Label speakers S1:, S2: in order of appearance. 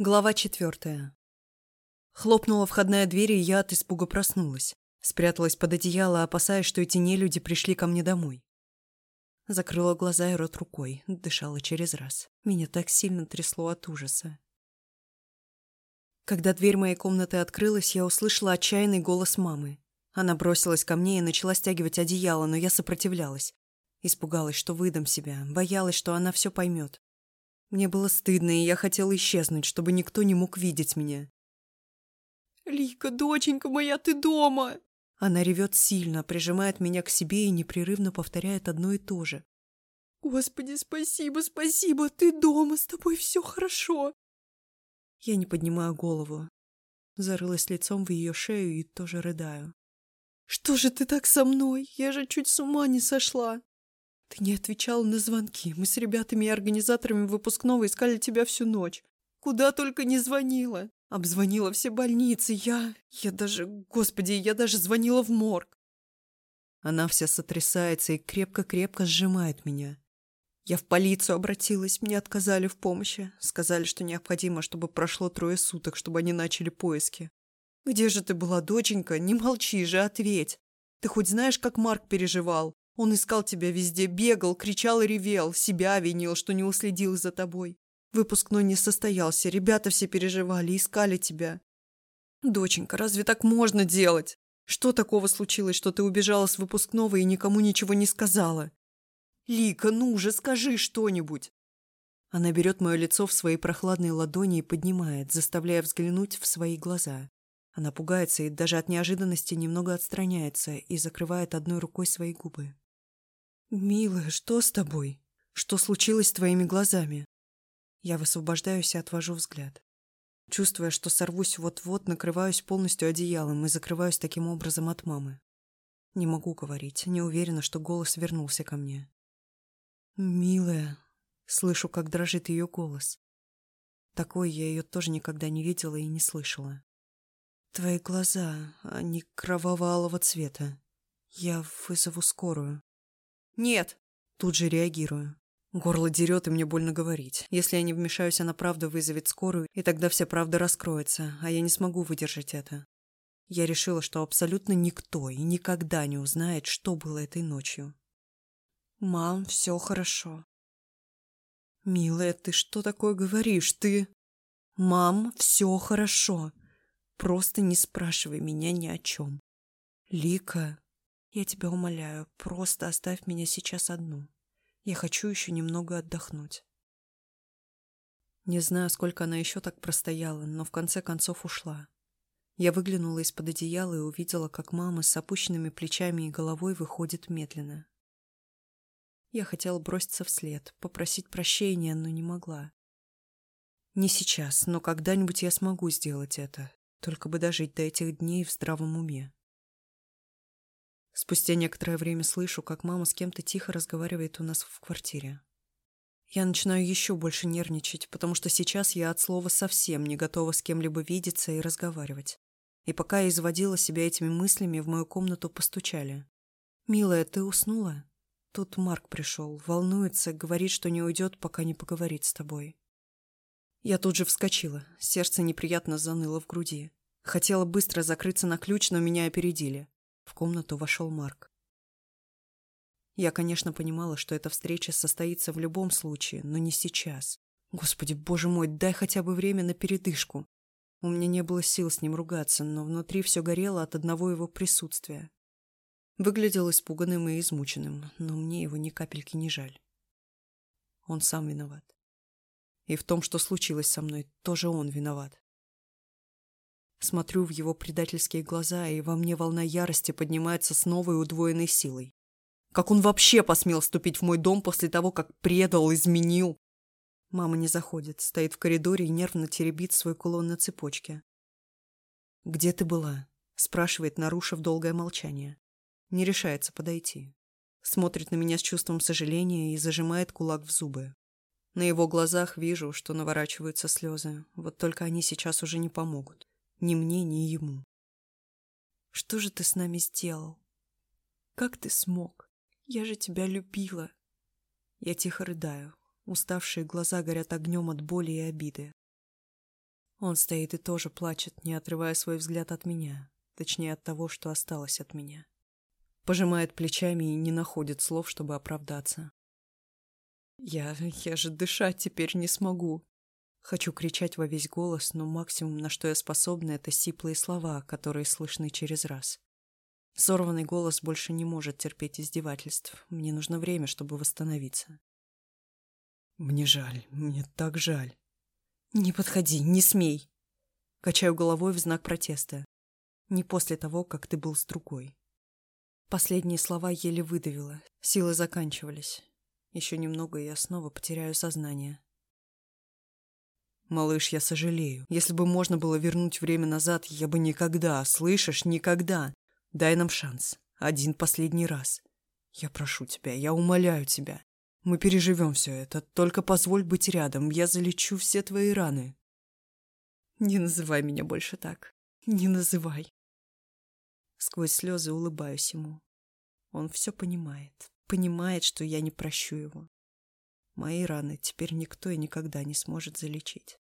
S1: Глава четвертая. Хлопнула входная дверь, и я от испуга проснулась. Спряталась под одеяло, опасаясь, что эти нелюди пришли ко мне домой. Закрыла глаза и рот рукой, дышала через раз. Меня так сильно трясло от ужаса. Когда дверь моей комнаты открылась, я услышала отчаянный голос мамы. Она бросилась ко мне и начала стягивать одеяло, но я сопротивлялась. Испугалась, что выдам себя, боялась, что она все поймет. Мне было стыдно, и я хотела исчезнуть, чтобы никто не мог видеть меня.
S2: «Лика, доченька моя, ты дома!»
S1: Она ревет сильно, прижимает меня к себе и непрерывно повторяет одно и то же.
S2: «Господи, спасибо, спасибо! Ты дома, с тобой все хорошо!»
S1: Я не поднимаю голову. Зарылась лицом в ее шею и тоже рыдаю.
S2: «Что же ты так со мной? Я же чуть с ума не сошла!»
S1: Ты не отвечал на звонки. Мы с ребятами и организаторами выпускного искали тебя всю ночь.
S2: Куда только не звонила.
S1: Обзвонила все больницы. Я... Я даже... Господи, я даже звонила в морг. Она вся сотрясается и крепко-крепко сжимает меня. Я в полицию обратилась, мне отказали в помощи. Сказали, что необходимо, чтобы прошло трое суток, чтобы они начали поиски. Где же ты была, доченька? Не молчи же, ответь. Ты хоть знаешь, как Марк переживал? Он искал тебя везде, бегал, кричал и ревел, себя винил, что не уследил за тобой. Выпускной не состоялся, ребята все переживали, искали тебя. Доченька, разве так можно делать? Что такого случилось, что ты убежала с выпускного и никому ничего не сказала? Лика, ну же, скажи что-нибудь. Она берет мое лицо в свои прохладные ладони и поднимает, заставляя взглянуть в свои глаза. Она пугается и даже от неожиданности немного отстраняется и закрывает одной рукой свои губы. «Милая, что с тобой? Что случилось с твоими глазами?» Я высвобождаюсь и отвожу взгляд. Чувствуя, что сорвусь вот-вот, накрываюсь полностью одеялом и закрываюсь таким образом от мамы. Не могу говорить, не уверена, что голос вернулся ко мне. «Милая», слышу, как дрожит ее голос. Такой я ее тоже никогда не видела и не слышала. Твои глаза, они кроваво-алого цвета. Я вызову скорую. «Нет!» Тут же реагирую. Горло дерет, и мне больно говорить. Если я не вмешаюсь, она правда вызовет скорую, и тогда вся правда раскроется, а я не смогу выдержать это. Я решила, что абсолютно никто и никогда не узнает, что было этой ночью. «Мам, все хорошо». «Милая, ты что такое говоришь? Ты...» «Мам, все хорошо. Просто не спрашивай меня ни о чем». «Лика, я тебя умоляю, просто оставь меня сейчас одну. Я хочу еще немного отдохнуть. Не знаю, сколько она еще так простояла, но в конце концов ушла. Я выглянула из-под одеяла и увидела, как мама с опущенными плечами и головой выходит медленно. Я хотела броситься вслед, попросить прощения, но не могла. Не сейчас, но когда-нибудь я смогу сделать это, только бы дожить до этих дней в здравом уме. Спустя некоторое время слышу, как мама с кем-то тихо разговаривает у нас в квартире. Я начинаю еще больше нервничать, потому что сейчас я от слова совсем не готова с кем-либо видеться и разговаривать. И пока я изводила себя этими мыслями, в мою комнату постучали. «Милая, ты уснула?» Тут Марк пришел, волнуется, говорит, что не уйдет, пока не поговорит с тобой. Я тут же вскочила, сердце неприятно заныло в груди. Хотела быстро закрыться на ключ, но меня опередили. В комнату вошел Марк. Я, конечно, понимала, что эта встреча состоится в любом случае, но не сейчас. Господи, боже мой, дай хотя бы время на передышку. У меня не было сил с ним ругаться, но внутри все горело от одного его присутствия. Выглядел испуганным и измученным, но мне его ни капельки не жаль. Он сам виноват. И в том, что случилось со мной, тоже он виноват. Смотрю в его предательские глаза, и во мне волна ярости поднимается с новой удвоенной силой. Как он вообще посмел ступить в мой дом после того, как предал, изменил? Мама не заходит, стоит в коридоре и нервно теребит свой кулон на цепочке. «Где ты была?» – спрашивает, нарушив долгое молчание. Не решается подойти. Смотрит на меня с чувством сожаления и зажимает кулак в зубы. На его глазах вижу, что наворачиваются слезы, вот только они сейчас уже не помогут. Ни мне, ни ему. Что же ты с нами сделал? Как ты смог? Я же тебя любила. Я тихо рыдаю. Уставшие глаза горят огнем от боли и обиды. Он стоит и тоже плачет, не отрывая свой взгляд от меня, точнее от того, что осталось от меня. Пожимает плечами и не находит слов, чтобы оправдаться. Я... я же дышать теперь не смогу. Хочу кричать во весь голос, но максимум, на что я способна, это сиплые слова, которые слышны через раз. Сорванный голос больше не может терпеть издевательств. Мне нужно время, чтобы восстановиться. Мне жаль, мне так жаль. Не подходи, не смей. Качаю головой в знак протеста. Не после того, как ты был с другой. Последние слова еле выдавила. Силы заканчивались. Еще немного, и я снова потеряю сознание. Малыш, я сожалею. Если бы можно было вернуть время назад, я бы никогда, слышишь, никогда. Дай нам шанс. Один последний раз. Я прошу тебя, я умоляю тебя. Мы переживем все это. Только позволь быть рядом. Я залечу все твои раны. Не называй меня больше так. Не называй. Сквозь слезы улыбаюсь ему. Он все понимает. Понимает, что я не прощу его. Мои раны теперь никто и никогда не сможет залечить.